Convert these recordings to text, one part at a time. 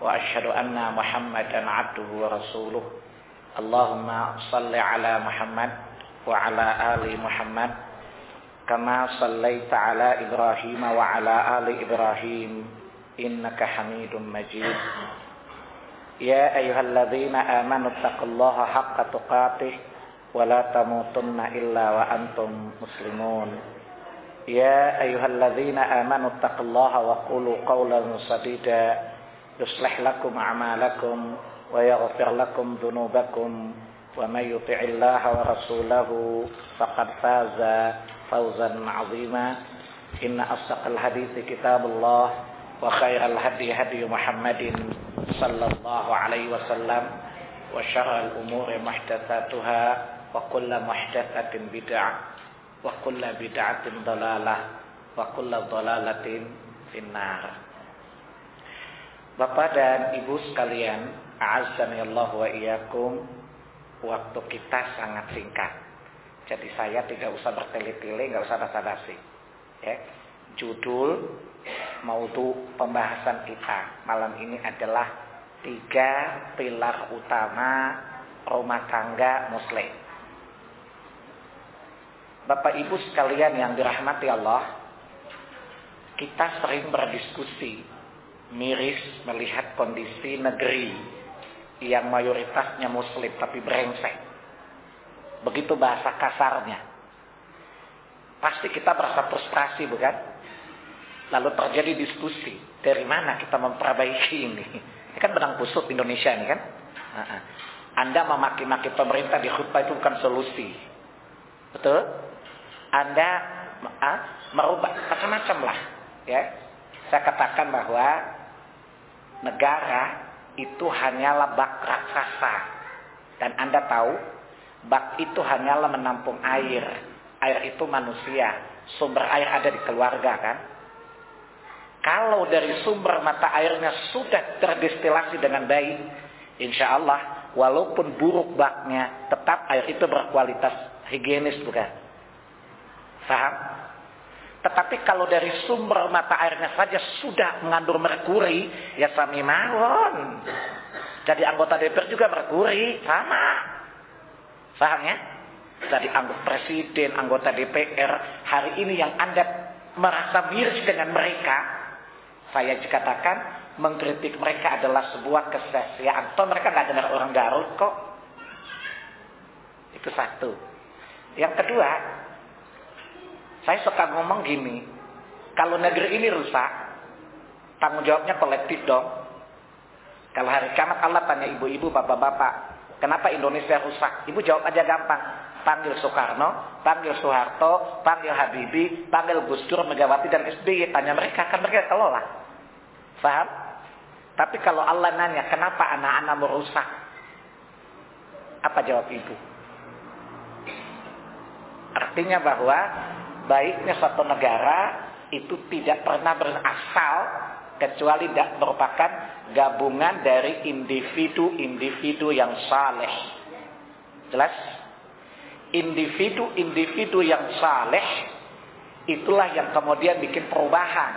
وأشهد أن محمدا عبده ورسوله اللهم صل على محمد وعلى آل محمد كما صليت على إبراهيم وعلى آل إبراهيم إنك حميد مجيد يا أيها الذين آمنوا اتقوا الله حق تقاته ولا تموتن إلا وأنتم مسلمون يا أيها الذين آمنوا اتقوا الله وقولوا قولا سديدا يصلح لكم أعمالكم ويغفر لكم ذنوبكم ومن يطع الله ورسوله فقد فاز فوزا عظيما. إن أصدق الحديث كتاب الله وخير الهدي هدي محمد صلى الله عليه وسلم وشر الأمور محدثاتها وكل محدثة بدعة وكل بدعة ضلالة وكل ضلالة في النار. Bapak dan Ibu sekalian, a'azzani Allah wa iyyakum. Waktu kita sangat singkat. Jadi saya tidak usah bertele-tele, nggak usah basa-basi. Ya. Judul maudhu pembahasan kita malam ini adalah tiga pilar utama rumah tangga muslim. Bapak Ibu sekalian yang dirahmati Allah, kita sering berdiskusi miris melihat kondisi negeri yang mayoritasnya muslim tapi brengsek. Begitu bahasa kasarnya. Pasti kita merasa frustrasi bukan? Lalu terjadi diskusi, dari mana kita memperbaiki ini? Ini kan benang kusut Indonesia ini kan? Anda memaki-maki pemerintah di khutbah itu bukan solusi. Betul? Anda ah, merubah macam-macam lah. Ya, Saya katakan bahwa negara itu hanyalah bak raksasa. Dan Anda tahu, bak itu hanyalah menampung air. Air itu manusia. Sumber air ada di keluarga kan? Kalau dari sumber mata airnya sudah terdestilasi dengan baik, insya Allah, walaupun buruk baknya, tetap air itu berkualitas higienis bukan? Paham? Tetapi kalau dari sumber mata airnya saja sudah mengandung merkuri, ya sami mawon. Jadi anggota DPR juga merkuri, sama. Paham ya? Jadi anggota presiden, anggota DPR, hari ini yang Anda merasa miris dengan mereka, saya katakan mengkritik mereka adalah sebuah kesia-siaan. Atau mereka nggak dengar orang Garut kok. Itu satu. Yang kedua, saya suka ngomong gini, kalau negeri ini rusak, tanggung jawabnya kolektif dong. Kalau hari kiamat Allah tanya ibu-ibu, bapak-bapak, kenapa Indonesia rusak? Ibu jawab aja gampang. Panggil Soekarno, panggil Soeharto, panggil Habibie, panggil Gus Dur, Megawati dan SBY. Tanya mereka, kan mereka kelola. Paham? Tapi kalau Allah nanya, kenapa anak-anak merusak? Apa jawab ibu? Artinya bahwa baiknya suatu negara itu tidak pernah berasal kecuali tidak merupakan gabungan dari individu-individu yang saleh. Jelas? Individu-individu yang saleh itulah yang kemudian bikin perubahan.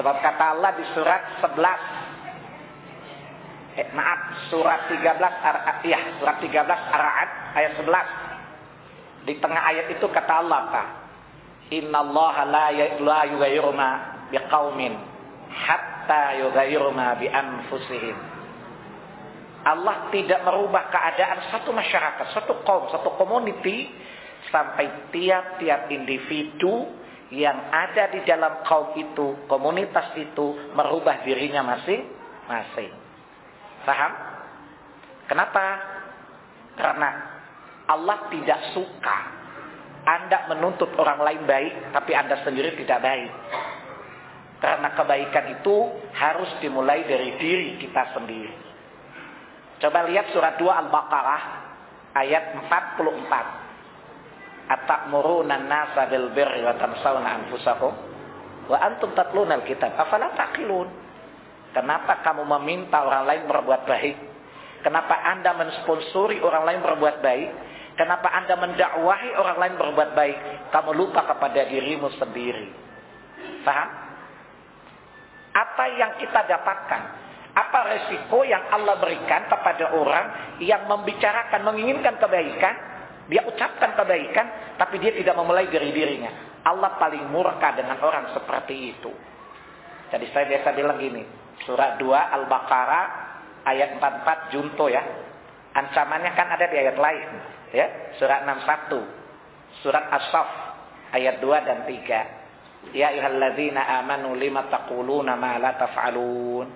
Sebab kata Allah di surat 11 eh, maaf surat 13 ya surat 13 Ar-Ra'd ayat 11 di tengah ayat itu kata Allah Pak Innallaha la yughayyiru ma biqaumin hatta yughayyiru ma bi anfusihim. Allah tidak merubah keadaan satu masyarakat, satu kaum, satu community sampai tiap-tiap individu yang ada di dalam kaum itu, komunitas itu merubah dirinya masing-masing. Paham? Kenapa? Karena Allah tidak suka Anda menuntut orang lain baik, tapi Anda sendiri tidak baik. Karena kebaikan itu harus dimulai dari diri kita sendiri. Coba lihat surat 2 Al-Baqarah ayat 44. Atamuruna an-nasa bil birri wa tansawna anfusakum wa antum tatluna al-kitab. Afala taqilun? Kenapa kamu meminta orang lain berbuat baik? Kenapa Anda mensponsori orang lain berbuat baik? Kenapa Anda mendakwahi orang lain berbuat baik? Kamu lupa kepada dirimu sendiri. Paham? Apa yang kita dapatkan? Apa resiko yang Allah berikan kepada orang yang membicarakan, menginginkan kebaikan? Dia ucapkan kebaikan, tapi dia tidak memulai diri dirinya. Allah paling murka dengan orang seperti itu. Jadi saya biasa bilang gini, surat 2 Al-Baqarah ayat 44 junto ya. Ancamannya kan ada di ayat lain ya surat 61 surat as-saff ayat 2 dan 3 ya ayyuhalladzina amanu lima taquluna ma la taf'alun?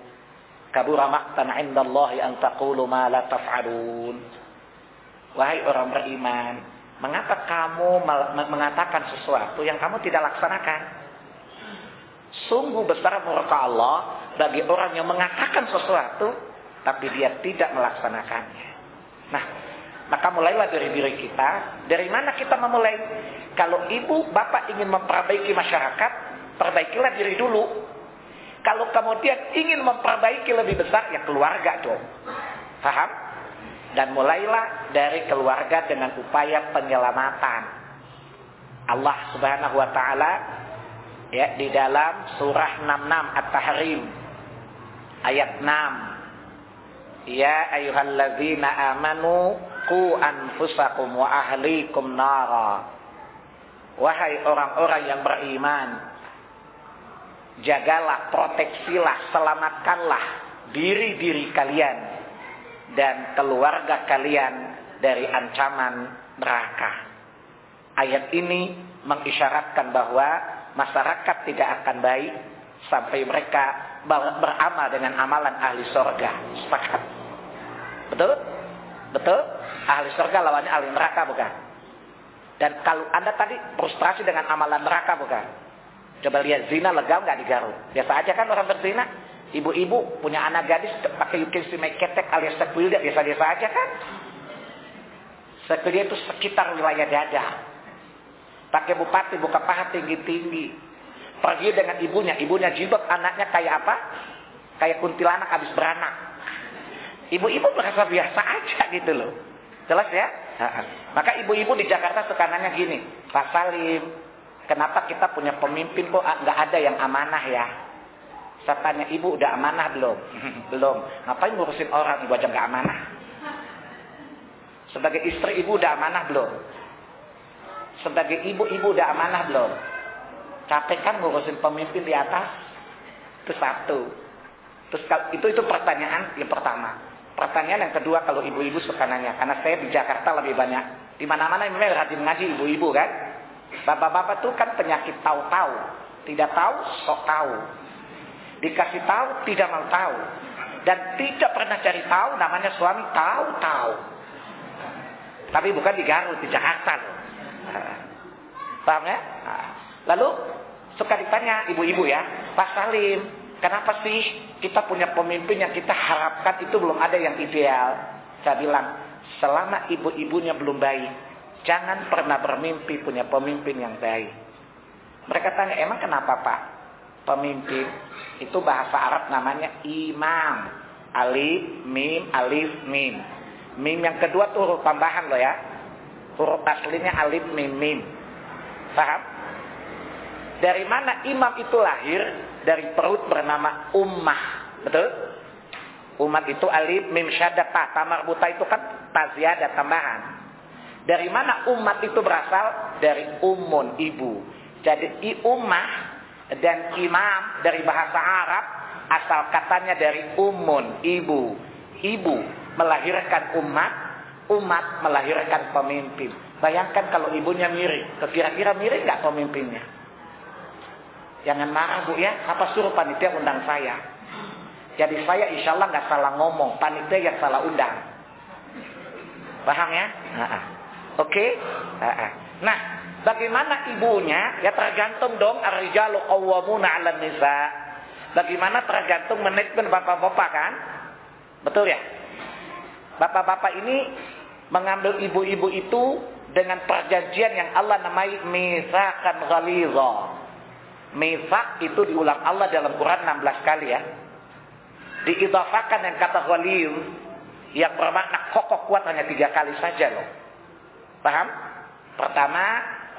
Kabura maqtan 'indallahi an taqulu ma la taf'alun. Wahai orang beriman mengapa kamu mengatakan sesuatu yang kamu tidak laksanakan? Sungguh besar murka Allah bagi orang yang mengatakan sesuatu tapi dia tidak melaksanakannya. Nah maka mulailah dari diri kita. Dari mana kita memulai? Kalau ibu, bapak ingin memperbaiki masyarakat, perbaikilah diri dulu. Kalau kemudian ingin memperbaiki lebih besar, ya keluarga dong. Paham? Dan mulailah dari keluarga dengan upaya penyelamatan. Allah Subhanahu wa taala ya di dalam surah 66 At-Tahrim ayat 6 Ya ayyuhalladzina amanu Ku anfusakum wa ahlikum nara. Wahai orang-orang yang beriman, jagalah, proteksilah, selamatkanlah diri-diri kalian dan keluarga kalian dari ancaman neraka. Ayat ini mengisyaratkan bahwa masyarakat tidak akan baik sampai mereka beramal dengan amalan ahli sorga. Sepakat? Betul? Betul? Ahli surga lawannya ahli neraka bukan? Dan kalau anda tadi frustrasi dengan amalan neraka bukan? Coba lihat zina legal nggak di Garut? Biasa aja kan orang berzina. Ibu-ibu punya anak gadis pakai yukin make ketek alias sekwilda biasa-biasa aja kan? Sekwilda itu sekitar wilayah dada. Pakai bupati buka paha tinggi-tinggi. Pergi dengan ibunya, ibunya jilbab, anaknya kayak apa? Kayak kuntilanak habis beranak. Ibu-ibu merasa biasa aja gitu loh. Jelas ya? Maka ibu-ibu di Jakarta tekanannya gini, Pak Salim, kenapa kita punya pemimpin kok nggak ada yang amanah ya? Saya tanya ibu udah amanah belum? belum. Ngapain ngurusin orang ibu aja nggak amanah? Sebagai istri ibu udah amanah belum? Sebagai ibu ibu udah amanah belum? Capek kan ngurusin pemimpin di atas? Itu satu. Terus itu itu pertanyaan yang pertama. Pertanyaan yang kedua kalau ibu-ibu suka nanya, karena saya di Jakarta lebih banyak. Di mana-mana memang rajin ngaji ibu-ibu kan. Bapak-bapak tuh kan penyakit tahu-tahu. Tidak tahu, sok tahu. Dikasih tahu, tidak mau tahu. Dan tidak pernah cari tahu, namanya suami tahu-tahu. Tapi bukan di Garut, di Jakarta loh. Paham ya? Lalu suka ditanya ibu-ibu ya, Pak Salim, Kenapa sih kita punya pemimpin yang kita harapkan itu belum ada yang ideal? Saya bilang, selama ibu-ibunya belum baik, jangan pernah bermimpi punya pemimpin yang baik. Mereka tanya, emang kenapa Pak? Pemimpin itu bahasa Arab namanya imam. Alif, mim, alif, mim. Mim yang kedua tuh huruf tambahan loh ya. Huruf aslinya alif, mim, mim. Paham? Dari mana imam itu lahir? Dari perut bernama ummah. Betul? Umat itu alif mim syadda ta. Tamar buta itu kan taziada tambahan. Dari mana umat itu berasal? Dari umun, ibu. Jadi i ummah dan imam dari bahasa Arab asal katanya dari umun, ibu. Ibu melahirkan umat, umat melahirkan pemimpin. Bayangkan kalau ibunya mirip, kira-kira mirip nggak pemimpinnya? Jangan marah bu ya. Apa suruh panitia undang saya? Jadi saya insya Allah nggak salah ngomong. Panitia yang salah undang. Paham ya? Oke? Okay? Nah, bagaimana ibunya? Ya tergantung dong. Ar-rijalu qawwamuna 'alan nisa. Bagaimana tergantung manajemen bapak-bapak kan? Betul ya? bapak-bapak ini mengambil ibu-ibu itu dengan perjanjian yang Allah namai misakan ghaliza. Misak itu diulang Allah dalam Quran 16 kali ya. Diidafakan yang kata ghaliz yang bermakna kokoh kuat hanya tiga kali saja loh. Paham? Pertama,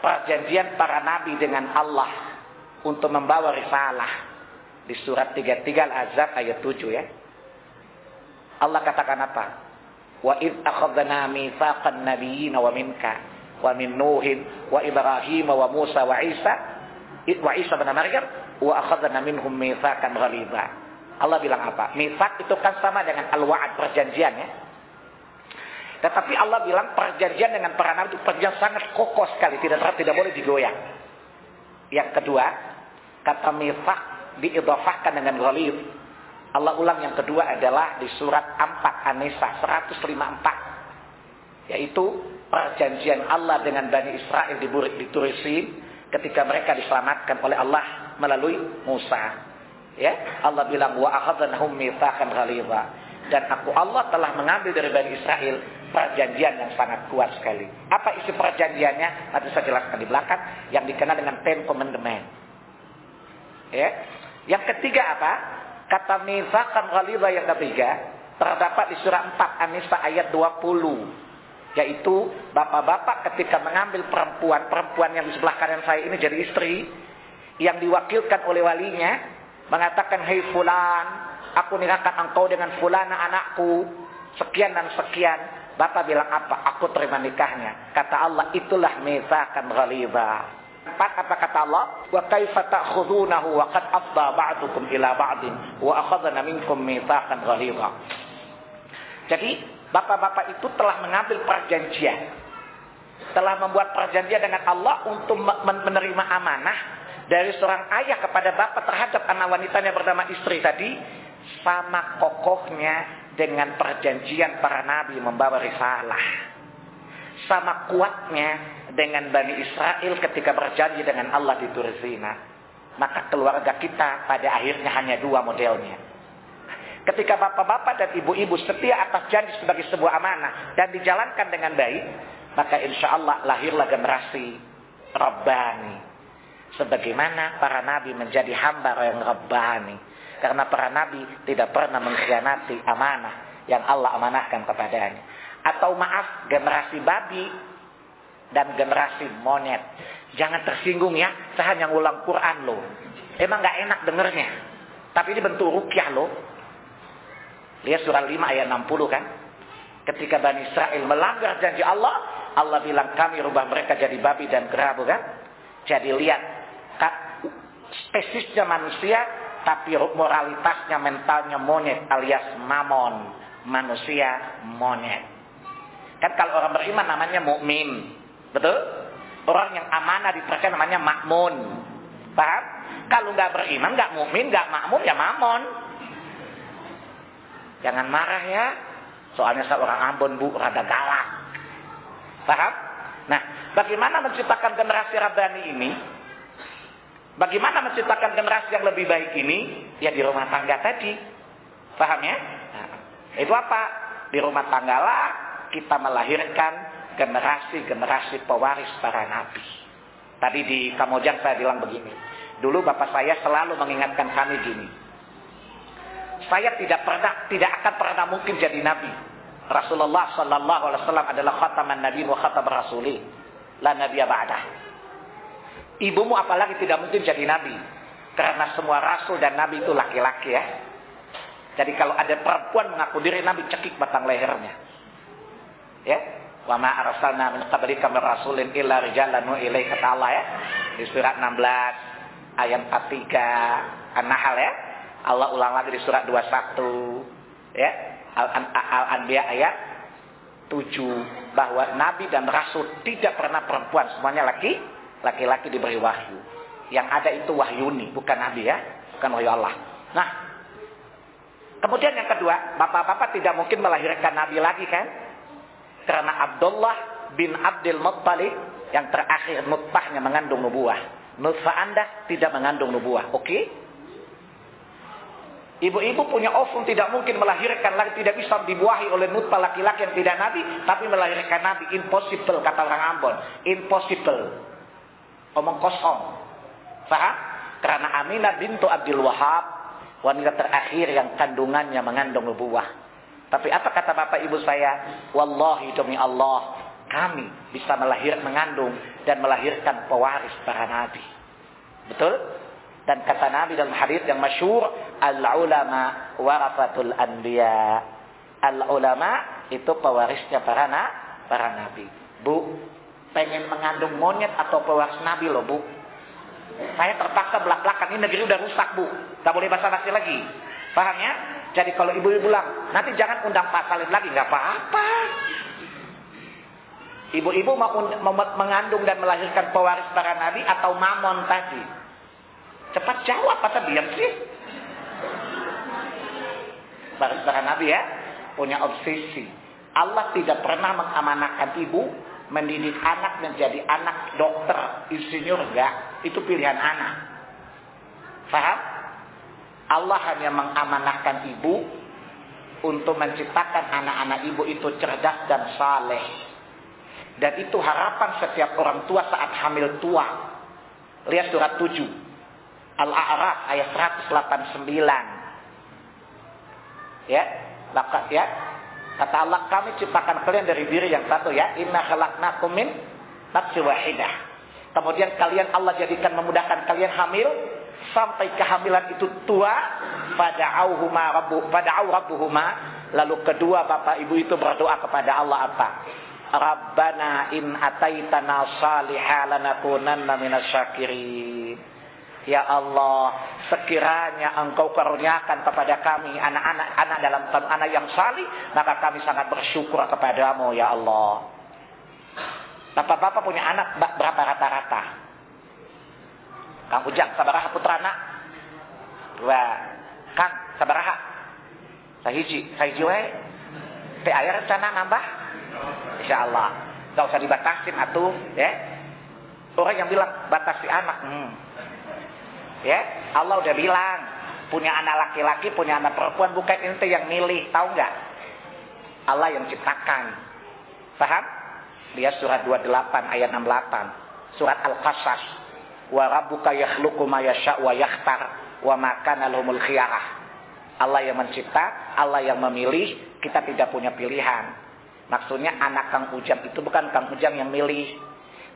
perjanjian para nabi dengan Allah untuk membawa risalah. Di surat 33 Al-Azab ayat 7 ya. Allah katakan apa? Wa id akhadna mitsaqan nabiyyin wa minka wa min Nuhin wa Ibrahim wa Musa wa Isa wa Isa bin Maryam wa akhadna minhum mitsaqan ghalidha. Allah bilang apa? Mitsak itu kan sama dengan al-wa'ad perjanjian ya. Tetapi Allah bilang perjanjian dengan para nabi itu perjanjian sangat kokoh sekali, tidak tidak boleh digoyang. Yang kedua, kata mitsak diidhafahkan dengan ghalid Allah ulang yang kedua adalah di surat 4 An-Nisa 154. Yaitu perjanjian Allah dengan Bani Israel di, di Turisin ketika mereka diselamatkan oleh Allah melalui Musa. Ya, Allah bilang wa akhadnahum mitsaqan ghalidha. Dan aku Allah telah mengambil dari Bani Israel perjanjian yang sangat kuat sekali. Apa isi perjanjiannya? Nanti saya jelaskan di belakang yang dikenal dengan Ten Commandment. Ya. Yang ketiga apa? Kata mizakan ghalidha yang ketiga terdapat di surah 4 An-Nisa ayat 20 yaitu bapak-bapak ketika mengambil perempuan-perempuan yang di sebelah kanan saya ini jadi istri yang diwakilkan oleh walinya mengatakan hei fulan aku nikahkan engkau dengan fulana anakku sekian dan sekian bapak bilang apa aku terima nikahnya kata Allah itulah mizakan ghalidha Empat apa kata Allah? Wa kaifa ta'khudunahu wa qad afda ba'dukum ila ba'din wa akhadna minkum mitsaqan ghalidha. Jadi, bapak-bapak itu telah mengambil perjanjian. Telah membuat perjanjian dengan Allah untuk menerima amanah dari seorang ayah kepada bapak terhadap anak wanitanya bernama istri tadi sama kokohnya dengan perjanjian para nabi membawa risalah. Sama kuatnya dengan Bani Israel ketika berjanji dengan Allah di Turzina. Maka keluarga kita pada akhirnya hanya dua modelnya. Ketika bapak-bapak dan ibu-ibu setia atas janji sebagai sebuah amanah dan dijalankan dengan baik, maka insya Allah lahirlah generasi Rabbani. Sebagaimana para nabi menjadi hamba yang Rabbani. Karena para nabi tidak pernah mengkhianati amanah yang Allah amanahkan kepadanya. Atau maaf, generasi babi dan generasi monyet. Jangan tersinggung ya, saya hanya ngulang Quran loh. Emang nggak enak dengernya. Tapi ini bentuk rukyah loh. Lihat surah 5 ayat 60 kan. Ketika Bani Israel melanggar janji Allah, Allah bilang kami rubah mereka jadi babi dan kerabu kan. Jadi lihat, spesiesnya manusia, tapi moralitasnya, mentalnya monyet alias mamon. Manusia monyet. Kan kalau orang beriman namanya mukmin. Betul? Orang yang amanah dipercaya namanya makmun. Paham? Kalau nggak beriman, nggak mukmin, nggak makmun, ya mamon. Jangan marah ya. Soalnya seorang Ambon bu, rada galak. Paham? Nah, bagaimana menciptakan generasi Rabbani ini? Bagaimana menciptakan generasi yang lebih baik ini? Ya di rumah tangga tadi. Paham ya? Nah, itu apa? Di rumah tangga lah kita melahirkan generasi-generasi pewaris para nabi. Tadi di Kamojang saya bilang begini. Dulu bapak saya selalu mengingatkan kami gini. Saya tidak pernah, tidak akan pernah mungkin jadi nabi. Rasulullah Sallallahu Alaihi Wasallam adalah khataman nabi wa khatam rasuli. La nabi ba'dah. Ibumu apalagi tidak mungkin jadi nabi. Karena semua rasul dan nabi itu laki-laki ya. Jadi kalau ada perempuan mengaku diri nabi cekik batang lehernya. Ya, Wa ma arsalna min qablika min rasulin illa rijalan nu ilaihi kata Allah ya. Di surat 16 ayat 43 An-Nahl ya. Allah ulang lagi di surat 21 ya. Al-Anbiya ayat 7 bahwa nabi dan rasul tidak pernah perempuan, semuanya laki laki-laki diberi wahyu. Yang ada itu wahyuni, bukan nabi ya, bukan wahyu Allah. Nah, kemudian yang kedua, bapak-bapak tidak mungkin melahirkan nabi lagi kan? Karena Abdullah bin Abdul Muttalib yang terakhir nutfahnya mengandung nubuah. Nutfah Anda tidak mengandung nubuah. Oke? Okay? Ibu-ibu punya ovum tidak mungkin melahirkan lagi tidak bisa dibuahi oleh nutfah laki-laki yang tidak nabi, tapi melahirkan nabi impossible kata orang Ambon, impossible. Omong kosong. Faham? Karena Aminah bintu Abdul Wahab wanita terakhir yang kandungannya mengandung nubuah. Tapi apa kata bapak ibu saya? Wallahi demi Allah, kami bisa melahir mengandung dan melahirkan pewaris para nabi. Betul? Dan kata Nabi dalam hadis yang masyur, al-ulama warafatul anbiya. Al-ulama itu pewarisnya para na, para nabi. Bu, pengen mengandung monyet atau pewaris nabi loh, Bu. Saya terpaksa belak-belakan ini negeri udah rusak, Bu. Tak boleh basa-basi lagi. Paham ya? Jadi kalau ibu-ibu bilang, nanti jangan undang Pak Salim lagi, nggak apa-apa. Ibu-ibu mau mengandung dan melahirkan pewaris para nabi atau mamon tadi? Cepat jawab, apa diam sih? Para Nabi ya, punya obsesi. Allah tidak pernah mengamanahkan ibu mendidik anak menjadi anak dokter, insinyur enggak. Itu pilihan anak. Faham? Allah hanya mengamanahkan ibu untuk menciptakan anak-anak ibu itu cerdas dan saleh. Dan itu harapan setiap orang tua saat hamil tua. Lihat surat 7. Al-A'raf ayat 189. Ya, maka ya. Kata Allah, kami ciptakan kalian dari diri yang satu ya. Inna khalaqnakum min nafsi wahidah. Kemudian kalian Allah jadikan memudahkan kalian hamil sampai kehamilan itu tua pada auhuma rabbu pada rabbuhuma lalu kedua bapak ibu itu berdoa kepada Allah apa Rabbana in ataitana salihah lanakunanna minasyakirin Ya Allah, sekiranya Engkau karuniakan kepada kami anak-anak anak dalam anak yang salih, maka kami sangat bersyukur kepadamu ya Allah. Bapak-bapak punya anak berapa rata-rata? Kang Ujang, sabaraha putrana? Dua. Kang, sabaraha? Sahiji, sahiji wae. Teh aya rencana nambah? Insya Allah. Gak usah dibatasin atuh, ya. Orang yang bilang batasi anak, hmm, Ya, Allah udah bilang, punya anak laki-laki, punya anak perempuan, bukan ente yang milih, tahu nggak? Allah yang ciptakan. Paham? Dia surat 28 ayat 68. Surat Al-Qasas. Wa rabbuka yakhluqu ma yasha' wa yakhtar wa ma kana lahumul khiyarah. Allah yang mencipta, Allah yang memilih, kita tidak punya pilihan. Maksudnya anak Kang Ujang itu bukan Kang Ujang yang milih,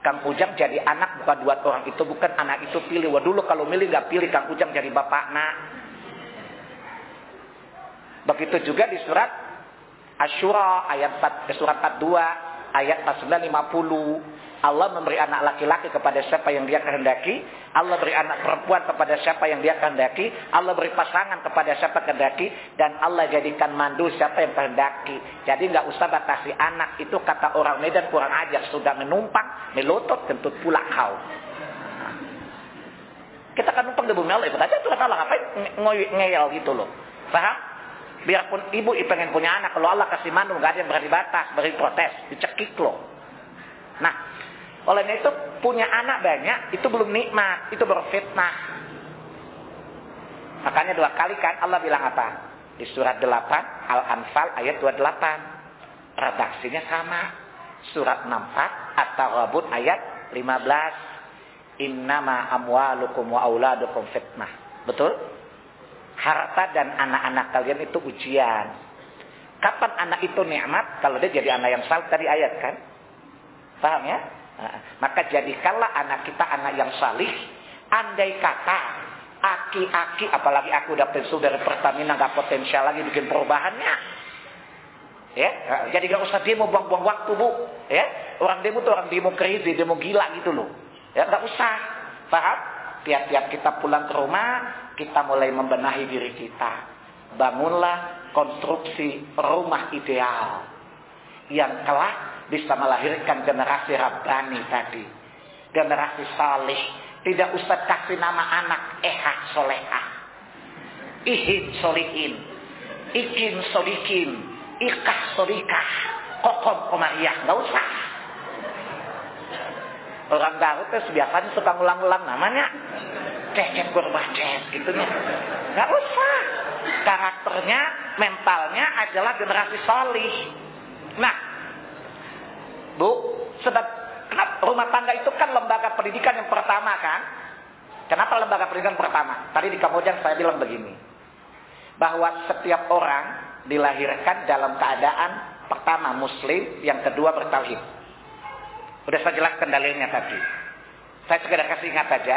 Kang Ujang jadi anak bukan dua orang itu bukan anak itu pilih. Wah dulu kalau milih nggak pilih Kang Ujang jadi bapak nak. Begitu juga di surat Asyura ayat 4, eh, surat 42 ayat 4950. Allah memberi anak laki-laki kepada siapa yang dia kehendaki. Allah beri anak perempuan kepada siapa yang dia kehendaki. Allah beri pasangan kepada siapa kehendaki. Dan Allah jadikan mandu siapa yang kehendaki. Jadi nggak usah batasi anak. Itu kata orang Medan kurang ajar. Sudah menumpang, melutut, kentut pula kau. Kita kan numpang di bumi Allah. Ikut aja Tuhan Allah. Ngapain ngeyel gitu loh. Paham? Biarpun ibu pengen punya anak. Kalau Allah kasih mandu, nggak ada yang berani batas, beri protes. Dicekik loh. Nah, oleh itu punya anak banyak itu belum nikmat, itu berfitnah. Makanya dua kali kan Allah bilang apa? Di surat 8 Al-Anfal ayat 28. Redaksinya sama. Surat 64 At-Taghabun ayat 15. Innama amwalukum wa auladukum fitnah. Betul? Harta dan anak-anak kalian itu ujian. Kapan anak itu nikmat? Kalau dia jadi anak yang saleh tadi ayat kan? Paham ya? Maka jadikanlah anak kita anak yang salih. Andai kata aki-aki, apalagi aku udah pensiun dari Pertamina nggak potensial lagi bikin perubahannya. Ya, jadi gak usah demo buang-buang waktu bu. Ya, orang demo tuh orang demo crazy, demo gila gitu loh. Ya, nggak usah. Paham? Tiap-tiap kita pulang ke rumah, kita mulai membenahi diri kita. Bangunlah konstruksi rumah ideal yang telah bisa melahirkan generasi Rabbani tadi. Generasi salih. Tidak usah kasih nama anak Eha Soleha. Ihin Solihin. Ikin Solikin. Ikah Solikah. Kokom Komariah. Nggak usah. Orang Garut itu biasanya suka ngulang-ulang namanya. Cecep Gorbacet gitu nya. Nggak usah. karakternya, mentalnya adalah generasi solih. Nah, Bu, sebab kenapa rumah tangga itu kan lembaga pendidikan yang pertama kan? Kenapa lembaga pendidikan pertama? Tadi di Kamboja saya bilang begini. Bahwa setiap orang dilahirkan dalam keadaan pertama muslim, yang kedua bertauhid. Udah saya jelaskan dalilnya tadi. Saya sekedar kasih ingat saja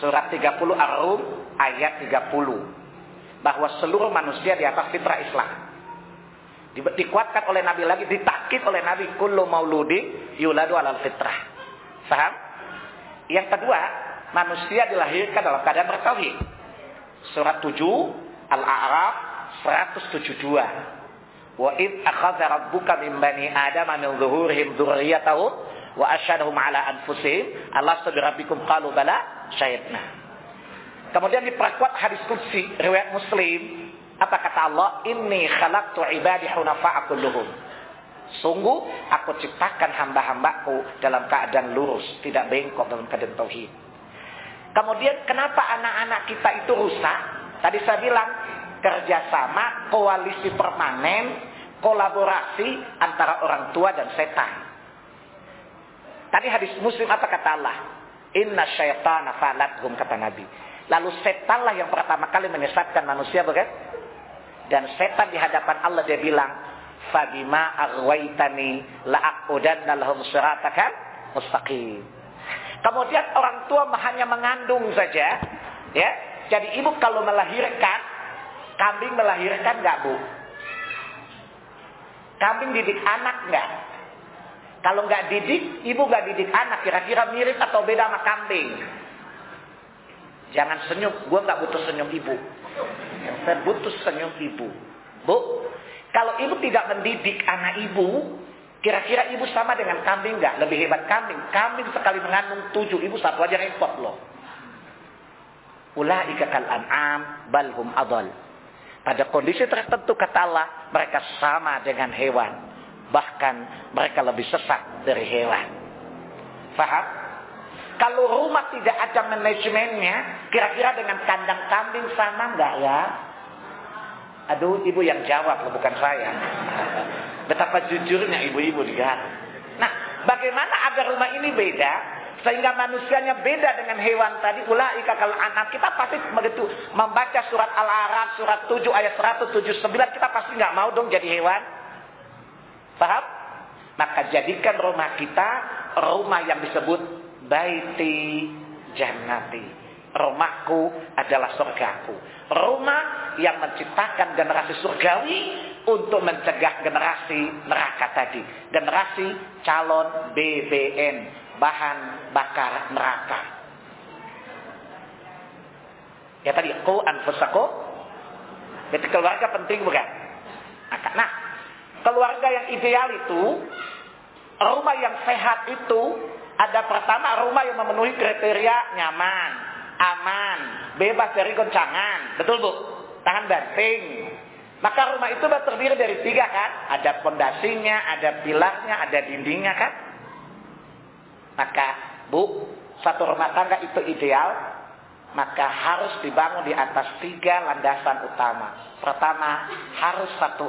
surat 30 Ar-Rum ayat 30 bahwa seluruh manusia di atas fitrah Islam. Di, dikuatkan oleh Nabi lagi, ditakit oleh Nabi kullu mauludi yuladu alal fitrah. Paham? Yang kedua, manusia dilahirkan dalam keadaan bertauhid. Surat 7 Al-A'raf 172. Wa id akhadha rabbuka min bani Adam min zuhurihim dzurriyyatahum wa asyhadahum ala anfusihim alastu birabbikum qalu bala syahidna. Kemudian diperkuat hadis qudsi riwayat Muslim apa kata Allah? Inni khalaqtu ibadi hunafa'a kulluhum. Sungguh aku ciptakan hamba-hambaku dalam keadaan lurus, tidak bengkok dalam keadaan tauhid. Kemudian kenapa anak-anak kita itu rusak? Tadi saya bilang kerjasama, koalisi permanen, kolaborasi antara orang tua dan setan. Tadi hadis muslim apa kata Allah? Inna syaitana falathum kata Nabi. Lalu setanlah yang pertama kali menyesatkan manusia bukan? Dan setan di hadapan Allah dia bilang, "Fabima aghwaytani la'aqudanna lahum siratakan mustaqim." Kemudian orang tua hanya mengandung saja, ya. Jadi ibu kalau melahirkan, kambing melahirkan nggak bu? Kambing didik anak nggak? Kalau nggak didik, ibu nggak didik anak, kira-kira mirip atau beda sama kambing? Jangan senyum, gue nggak butuh senyum ibu. Saya butuh senyum ibu. Bu, kalau ibu tidak mendidik anak ibu, kira-kira ibu sama dengan kambing nggak? Lebih hebat kambing. Kambing sekali mengandung tujuh, ibu satu aja repot loh. Ulaika kal an'am balhum adal. Pada kondisi tertentu kata Allah, mereka sama dengan hewan. Bahkan mereka lebih sesat dari hewan. Faham? Kalau rumah tidak ada manajemennya, kira-kira dengan kandang kambing sama enggak ya? Aduh, ibu yang jawab, bukan saya. Betapa jujurnya ibu-ibu di Nah, bagaimana agar rumah ini beda? Sehingga manusianya beda dengan hewan tadi. Ulaika kalau anak kita pasti begitu membaca surat Al-Araf, surat 7 ayat 179, kita pasti nggak mau dong jadi hewan. Paham? Maka jadikan rumah kita rumah yang disebut baiti jannati. Rumahku adalah surgaku. Rumah yang menciptakan generasi surgawi untuk mencegah generasi neraka tadi. Generasi calon BBN, bahan bakar neraka. Ya tadi, ku anfusaku. Jadi keluarga penting bukan? Nah, keluarga yang ideal itu, rumah yang sehat itu, ada pertama rumah yang memenuhi kriteria nyaman, aman, bebas dari goncangan. Betul bu? Tangan banting. Maka rumah itu terdiri dari tiga kan? Ada pondasinya, ada pilarnya, ada dindingnya kan? Maka bu, satu rumah tangga itu ideal, maka harus dibangun di atas tiga landasan utama. Pertama, harus satu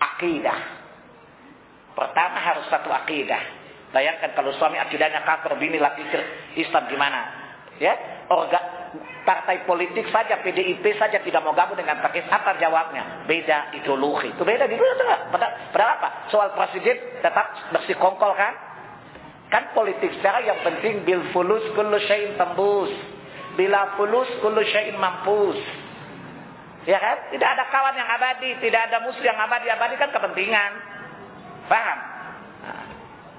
akidah. Pertama harus satu akidah. Bayangkan kalau suami akidahnya kafir, bini laki Islam gimana? Ya, orga partai politik saja PDIP saja tidak mau gabung dengan pakai apa jawabnya? Beda ideologi. Itu beda gitu? Padahal, padahal apa? Soal presiden tetap bersih-kongkol kan? Kan politik secara yang penting bil fulus kullu syai'in tembus. Bila fulus kullu syai'in mampus. Ya kan? Tidak ada kawan yang abadi, tidak ada musuh yang abadi. Abadi kan kepentingan. Paham?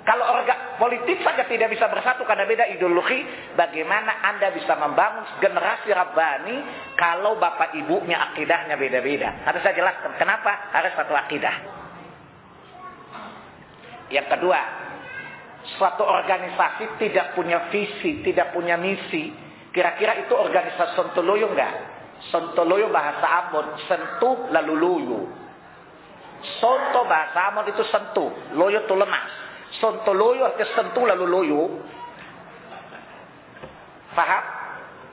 Kalau orga politik saja tidak bisa bersatu karena beda ideologi, bagaimana Anda bisa membangun generasi Rabbani kalau bapak ibunya akidahnya beda-beda? Harus saya jelaskan kenapa harus satu akidah. Yang kedua, suatu organisasi tidak punya visi, tidak punya misi. Kira-kira itu organisasi sontoloyo enggak? Sontoloyo bahasa Ambon, sentuh lalu loyo. Sonto bahasa Ambon itu sentuh, loyo itu lemas. Sontoloyo artinya sentuh lalu loyo. Paham?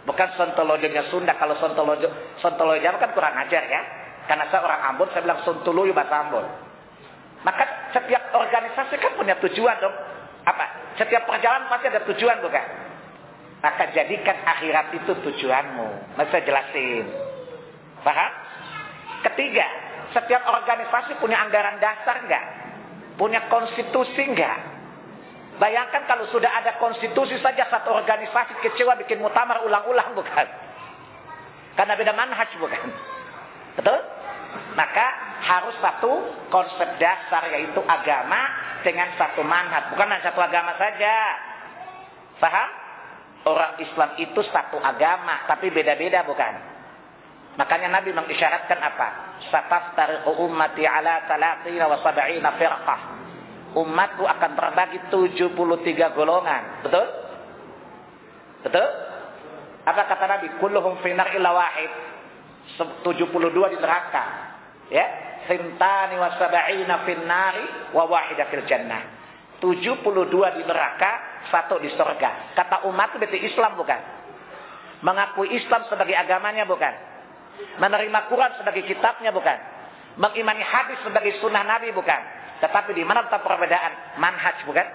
Bukan sontolojonya Sunda. Kalau sontolojo, sontolojo kan kurang ajar ya. Karena saya orang Ambon, saya bilang Suntuluyu bahasa Ambon. Maka setiap organisasi kan punya tujuan dong. Apa? Setiap perjalanan pasti ada tujuan bukan? Maka jadikan akhirat itu tujuanmu. Masa jelasin. Paham? Ketiga, setiap organisasi punya anggaran dasar enggak? Punya konstitusi enggak? Bayangkan kalau sudah ada konstitusi saja satu organisasi kecewa bikin mutamar ulang-ulang bukan? Karena beda manhaj bukan? Betul? Maka harus satu konsep dasar yaitu agama dengan satu manhaj. Bukan hanya satu agama saja. Paham? Orang Islam itu satu agama, tapi beda-beda bukan? Makanya Nabi mengisyaratkan apa? Sataftariqu ummati ala talatina wa sab'ina firqah. Umatku akan terbagi 73 golongan. Betul? Betul? Apa kata Nabi? Kulluhum finar illa wahid. 72 di neraka. Ya, sintani wa sab'ina finnari wa wahida fil jannah. 72 di neraka, satu di surga. Kata umat itu berarti Islam bukan? Mengakui Islam sebagai agamanya bukan? Menerima Quran sebagai kitabnya bukan? Mengimani hadis sebagai sunnah Nabi bukan? Tetapi di mana tetap perbedaan? Manhaj bukan?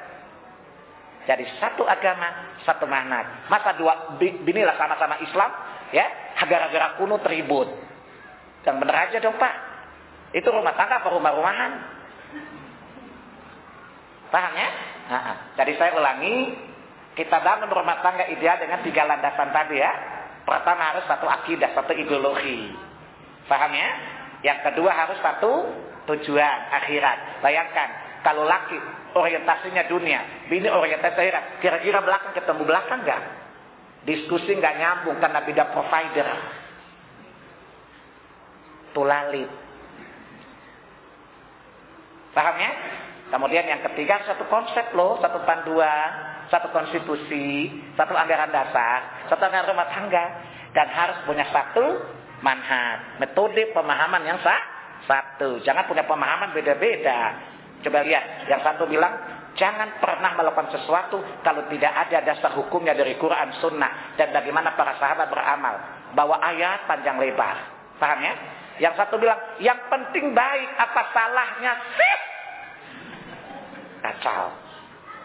Jadi satu agama, satu manhaj. Masa dua binilah sama-sama Islam, ya? Gara-gara kuno tribut. Yang benar aja dong Pak. Itu rumah tangga apa rumah-rumahan? Paham ya? Jadi saya ulangi, kita bangun rumah tangga ideal dengan tiga landasan tadi ya. Pertama harus satu akidah, satu ideologi. Paham ya? Yang kedua harus satu tujuan akhirat. Bayangkan, kalau laki orientasinya dunia, bini orientasi akhirat, kira-kira belakang ketemu belakang nggak? Diskusi nggak nyambung karena beda provider. Tulalit. Paham ya? Kemudian yang ketiga satu konsep loh, satu panduan, satu konstitusi, satu anggaran dasar, satu anggaran rumah tangga, dan harus punya satu manhaj, metode pemahaman yang sah, satu. Jangan punya pemahaman beda-beda. Coba lihat, yang satu bilang jangan pernah melakukan sesuatu kalau tidak ada dasar hukumnya dari Quran, Sunnah, dan bagaimana para sahabat beramal. Bawa ayat panjang lebar, paham ya? Yang satu bilang yang penting baik, apa salahnya sih? Kacau.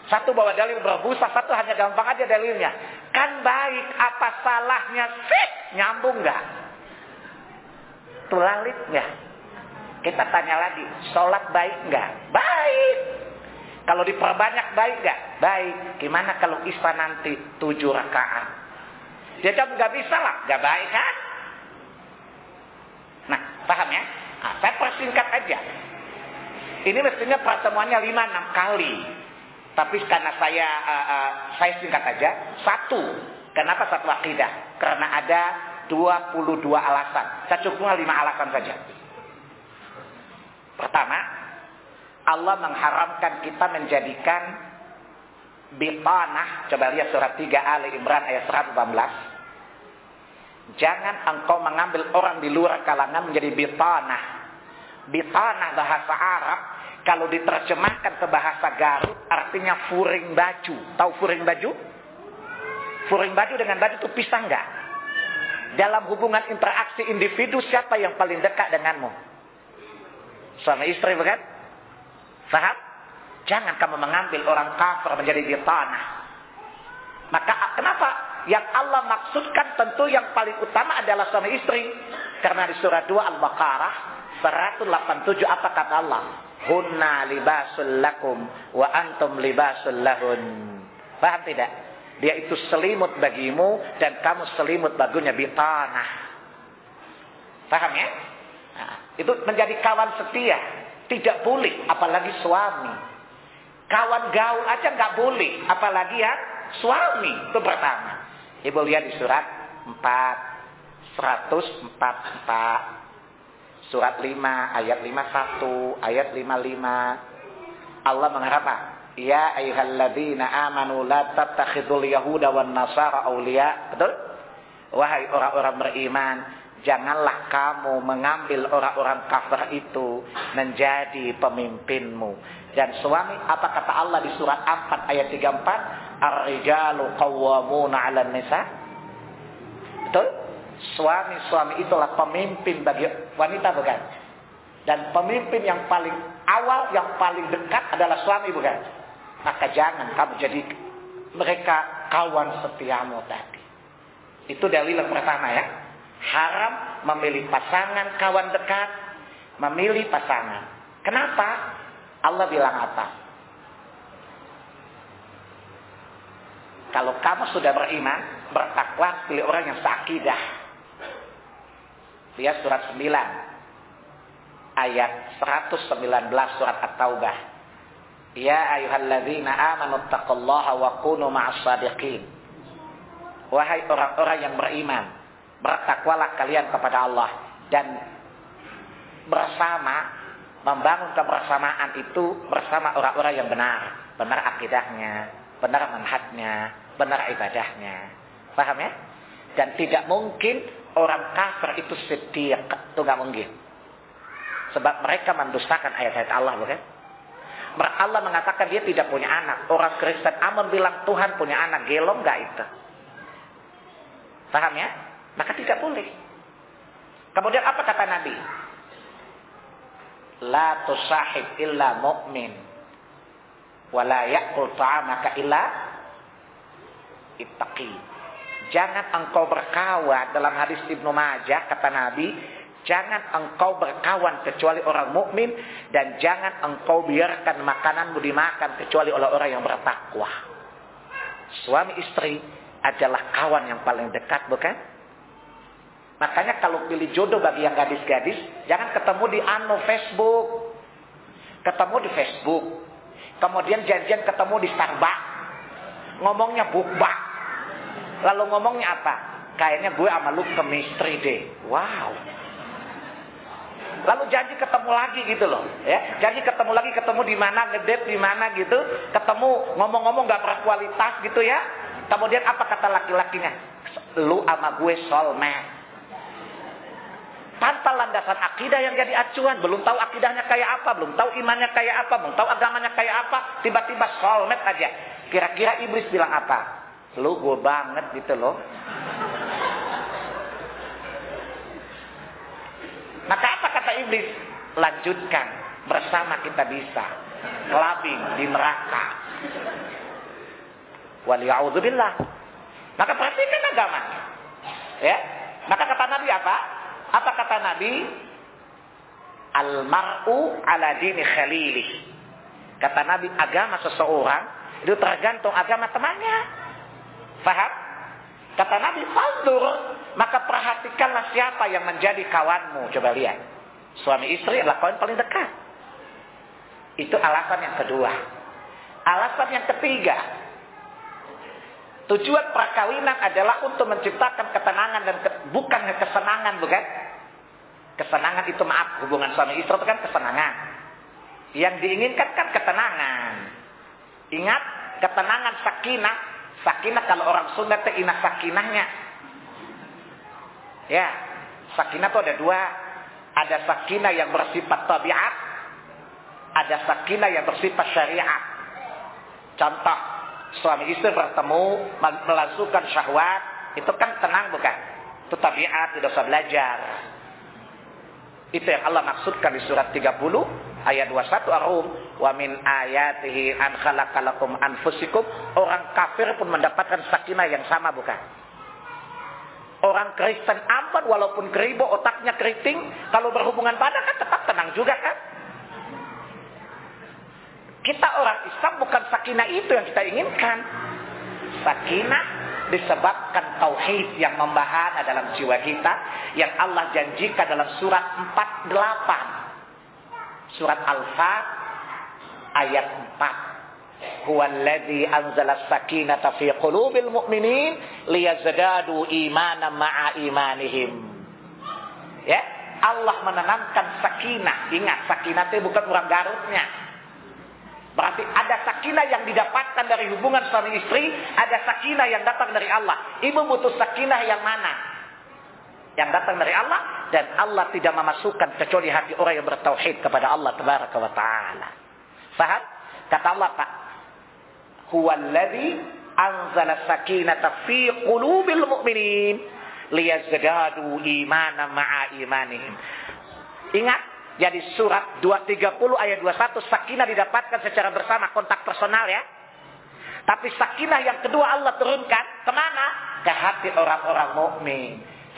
Satu bawa dalil berbusa, satu hanya gampang aja dalilnya. Kan baik, apa salahnya sih? Nyambung nggak? Tulalit nggak? Kita tanya lagi, sholat baik nggak? Baik. Kalau diperbanyak baik nggak? Baik. Gimana kalau isya nanti tujuh rakaat? Dia jawab nggak bisa lah, nggak baik kan? Nah, paham ya? Nah, saya persingkat aja. Ini mestinya pertemuannya 5-6 kali. Tapi karena saya uh, uh, saya singkat aja, satu. Kenapa satu akidah? Karena ada 22 alasan. Saya cukupnya 5 alasan saja. Pertama, Allah mengharamkan kita menjadikan bitanah. Coba lihat surat 3 Ali Imran ayat 118. Jangan engkau mengambil orang di luar kalangan menjadi bitanah. Bitanah bahasa Arab kalau diterjemahkan ke bahasa Garut artinya furing baju. Tahu furing baju? Furing baju dengan baju itu pisah enggak? Dalam hubungan interaksi individu siapa yang paling dekat denganmu? Suami istri bukan? Faham? Jangan kamu mengambil orang kafir menjadi bitanah. Maka kenapa? Yang Allah maksudkan tentu yang paling utama adalah suami istri. Karena di surah 2 Al-Baqarah 187 apa kata Allah? Hunna libasul lakum wa antum libasul lahun. Paham tidak? Dia itu selimut bagimu dan kamu selimut bagunya bitanah. Paham ya? Nah, itu menjadi kawan setia. Tidak boleh, apalagi suami. Kawan gaul aja nggak boleh, apalagi ya suami. Itu pertama. Ibu lihat di surat 4, 144. Surat 5 ayat 51, ayat 55. Allah mengharap Ya ayyuhalladzina amanu la tattakhidul yahuda wan nasara awliya. Betul? Wahai orang-orang beriman, janganlah kamu mengambil orang-orang kafir itu menjadi pemimpinmu. Dan suami, apa kata Allah di surat 4 ayat 34? Ar-rijalu qawwamuna 'alan nisa. Betul? Suami-suami itulah pemimpin bagi wanita bukan? Dan pemimpin yang paling awal, yang paling dekat adalah suami bukan? Maka jangan kamu jadi mereka kawan setiamu tadi. Itu dalil yang pertama ya. Haram memilih pasangan kawan dekat, memilih pasangan. Kenapa? Allah bilang apa? Kalau kamu sudah beriman, bertakwa, pilih orang yang seakidah. Lihat surat 9 ayat 119 surat At-Taubah. Ya ayyuhalladzina amanu taqullaha wa kunu ma'as sadiqin. Wahai orang-orang yang beriman, bertakwalah kalian kepada Allah dan bersama membangun kebersamaan itu bersama orang-orang yang benar, benar akidahnya, benar manhajnya, benar ibadahnya. Paham ya? Dan tidak mungkin orang kafir itu setia, itu nggak mungkin. Sebab mereka mendustakan ayat-ayat Allah, bukan? Allah mengatakan dia tidak punya anak. Orang Kristen Amun bilang Tuhan punya anak. Gelong nggak itu? Paham ya? Maka tidak boleh. Kemudian apa kata Nabi? La tusahib illa mu'min. Wala ya'kul ta'amaka illa ittaqi. Jangan engkau berkawan dalam hadis Ibnu Majah kata Nabi, Jangan engkau berkawan kecuali orang mukmin dan jangan engkau biarkan makananmu dimakan kecuali oleh orang yang bertakwa. Suami istri adalah kawan yang paling dekat, bukan? Makanya kalau pilih jodoh bagi yang gadis-gadis, jangan ketemu di anu Facebook. Ketemu di Facebook. Kemudian janjian ketemu di Starbucks. Ngomongnya bukbak. Lalu ngomongnya apa? Kayaknya gue sama lu chemistry deh. Wow. Lalu janji ketemu lagi gitu loh, ya. Janji ketemu lagi, ketemu di mana, ngedep di mana gitu, ketemu ngomong-ngomong gak berkualitas gitu ya. Kemudian apa kata laki-lakinya? Lu sama gue soulmate. Tanpa landasan akidah yang jadi acuan, belum tahu akidahnya kayak apa, belum tahu imannya kayak apa, belum tahu agamanya kayak apa, tiba-tiba soulmate aja. Kira-kira iblis bilang apa? Lu gue banget gitu loh. Maka apa kata iblis? Lanjutkan. Bersama kita bisa. Kelabing di neraka. Waliyahudzubillah. Maka perhatikan agama. Ya. Maka kata Nabi apa? Apa kata Nabi? Almaru ala dini khalili. Kata Nabi, agama seseorang itu tergantung agama temannya. Faham? Kata Nabi, Faldur, maka perhatikanlah siapa yang menjadi kawanmu. Coba lihat. Suami istri adalah kawan paling dekat. Itu alasan yang kedua. Alasan yang ketiga. Tujuan perkawinan adalah untuk menciptakan ketenangan dan ke, bukan kesenangan, bukan? Kesenangan itu maaf, hubungan suami istri itu kan kesenangan. Yang diinginkan kan ketenangan. Ingat, ketenangan sakinah Sakinah kalau orang Sunda itu inak sakinahnya. Ya, sakinah itu ada dua. Ada sakinah yang bersifat tabiat. Ada sakinah yang bersifat syariat. Contoh, suami istri bertemu, melangsungkan syahwat. Itu kan tenang bukan? Itu tabiat, tidak usah belajar. Itu yang Allah maksudkan di surat 30 ayat 21 Ar-Rum wa min ayatihi an khalaqalakum anfusikum. Orang kafir pun mendapatkan sakinah yang sama bukan? Orang Kristen ampun walaupun keribo otaknya keriting kalau berhubungan badan kan tetap tenang juga kan? Kita orang Islam bukan sakinah itu yang kita inginkan. Sakinah disebabkan tauhid yang membahana dalam jiwa kita yang Allah janjikan dalam surat 48 surat Al-Fat ayat 4 huwallazi anzala sakinata fi qulubil mu'minin liyazdadu imanan ma'a imanihim ya Allah menanamkan sakinah ingat sakinah itu bukan orang Garutnya Berarti ada sakinah yang didapatkan dari hubungan suami istri, ada sakinah yang datang dari Allah. Ibu butuh sakinah yang mana? Yang datang dari Allah dan Allah tidak memasukkan kecuali hati orang yang bertauhid kepada Allah tabaraka wa taala. Faham? Kata Allah Pak, "Huwallazi anzala sakinata fi qulubil mu'minin." liyazdadu imana ma'a imanihim. Ingat, jadi surat 230 ayat 21 sakinah didapatkan secara bersama kontak personal ya. Tapi sakinah yang kedua Allah turunkan ke mana? Ke hati orang-orang mukmin.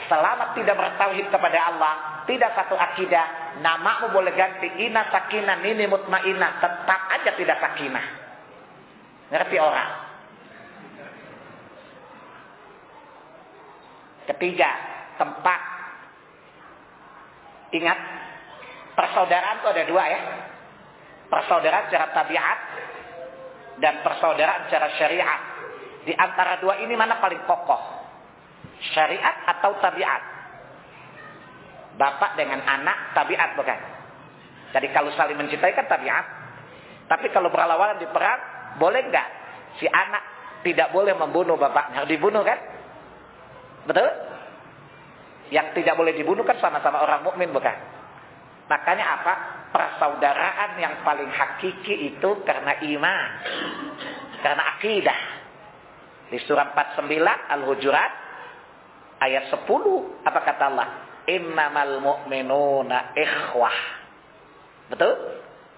Selama tidak bertauhid kepada Allah, tidak satu akidah, namamu boleh ganti ina sakinah, nini mutmainah, tetap aja tidak sakinah. Ngerti orang? Ketiga, tempat. Ingat, persaudaraan itu ada dua ya. Persaudaraan secara tabiat dan persaudaraan secara syariat. Di antara dua ini mana paling kokoh? Syariat atau tabiat? Bapak dengan anak tabiat bukan? Jadi kalau saling mencintai kan tabiat. Tapi kalau berlawanan di perang, boleh nggak si anak tidak boleh membunuh bapaknya? Dibunuh kan? Betul? Yang tidak boleh dibunuh kan sama-sama orang mukmin bukan? Makanya apa? Persaudaraan yang paling hakiki itu karena iman. Karena akidah. Di surah 49 Al-Hujurat ayat 10 apa kata Allah? Innamal mu'minuna ikhwah. Betul?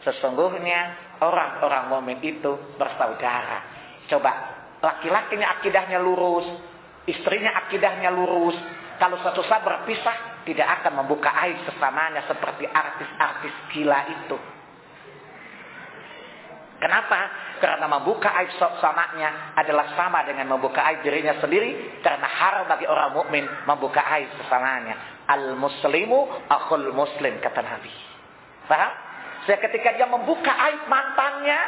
Sesungguhnya orang-orang mukmin itu bersaudara. Coba, laki-lakinya akidahnya lurus, istrinya akidahnya lurus. Kalau suatu saat berpisah, tidak akan membuka aib sesamanya seperti artis-artis gila itu. Kenapa? Karena membuka aib samanya adalah sama dengan membuka aib dirinya sendiri. Karena haram bagi orang mukmin membuka aib sesamanya. Al-muslimu akhul muslim, kata Nabi. Paham? Saya ketika dia membuka aib mantannya,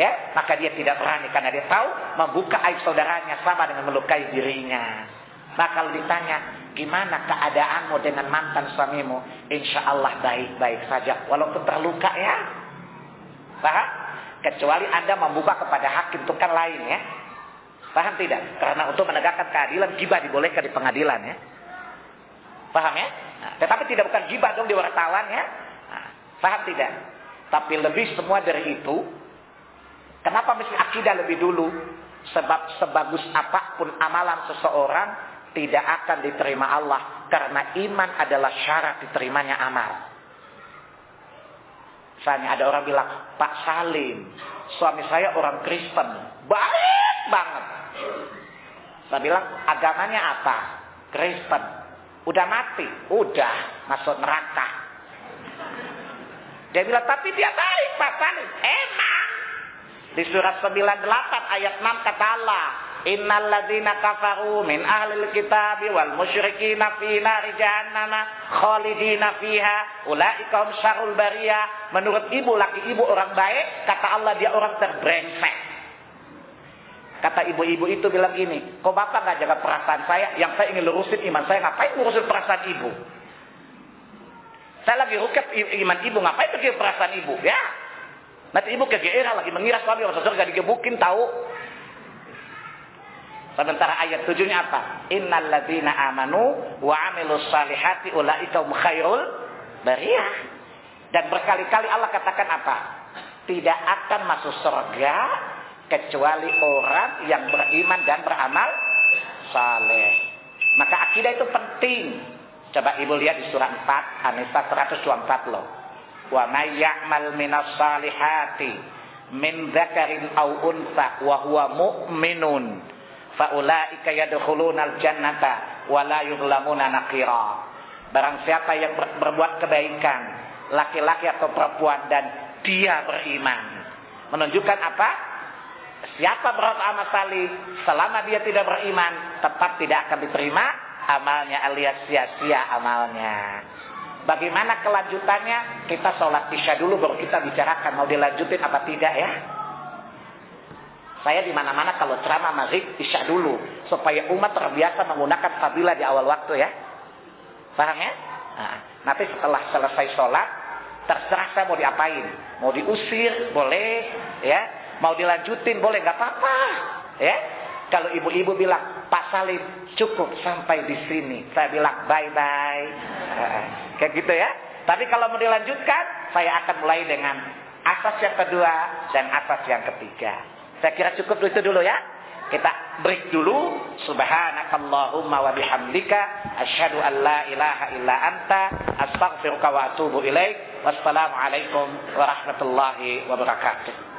ya maka dia tidak berani karena dia tahu membuka aib saudaranya sama dengan melukai dirinya. Maka kalau ditanya, gimana keadaanmu dengan mantan suamimu? Insya Allah baik-baik saja, walaupun terluka ya. Paham? Kecuali Anda membuka kepada hakim tukar lain ya. Paham tidak? Karena untuk menegakkan keadilan, gibah dibolehkan di pengadilan ya. Paham ya? Nah, tetapi tidak bukan gibah dong di wartawan ya. Nah, paham tidak? Tapi lebih semua dari itu, kenapa mesti akidah lebih dulu? Sebab sebagus apa pun amalan seseorang, tidak akan diterima Allah. Karena iman adalah syarat diterimanya amal. Misalnya ada orang bilang, Pak Salim, suami saya orang Kristen. Baik banget. Saya bilang, agamanya apa? Kristen. Udah mati? Udah, masuk neraka. Dia bilang, tapi dia baik Pak Salim. Emang. Di surat 98 ayat 6 kata Allah, Innal ladzina kafaru min ahlil kitabi wal musyrikina fi nari jahannama khalidina fiha ulaika hum syarrul bariyah. Menurut ibu laki ibu orang baik, kata Allah dia orang terbrengsek. Kata ibu-ibu itu bilang gini, kok bapak gak jaga perasaan saya? Yang saya ingin lurusin iman saya, ngapain ngurusin perasaan ibu? Saya lagi ruket iman ibu, ngapain pergi perasaan ibu? Ya, nanti ibu kegeeran lagi mengira suami masuk surga digebukin tahu. Sementara ayat tujuhnya apa? Innal ladzina amanu wa amilus salihati ulaika hum khairul bariyah. Dan berkali-kali Allah katakan apa? Tidak akan masuk surga kecuali orang yang beriman dan beramal saleh. Maka akidah itu penting. Coba Ibu lihat di surah 4 An-Nisa 124 loh. Wa may ya'mal minas salihati min dzakarin aw unsa wa huwa mu'minun faulaika yadkhulunal jannata wa la yuzlamuna naqira. Barang siapa yang ber berbuat kebaikan, laki-laki atau perempuan dan dia beriman. Menunjukkan apa? Siapa beramal salih selama dia tidak beriman, tetap tidak akan diterima amalnya alias sia-sia amalnya. Bagaimana kelanjutannya? Kita sholat isya dulu baru kita bicarakan mau dilanjutin apa tidak ya. Saya di mana-mana kalau ceramah maghrib isya dulu supaya umat terbiasa menggunakan fadilah di awal waktu ya. Paham ya? Nah, nanti setelah selesai sholat terserah saya mau diapain. Mau diusir boleh ya. Mau dilanjutin boleh nggak apa-apa ya. Kalau ibu-ibu bilang Pak Salim cukup sampai di sini, saya bilang bye bye. Kayak gitu ya. Tapi kalau mau dilanjutkan, saya akan mulai dengan asas yang kedua dan asas yang ketiga. Saya kira cukup itu dulu ya. Kita break dulu. Subhanakallahumma wa bihamdika asyhadu an la ilaha illa anta astaghfiruka wa atubu ilaik. Wassalamualaikum warahmatullahi wabarakatuh.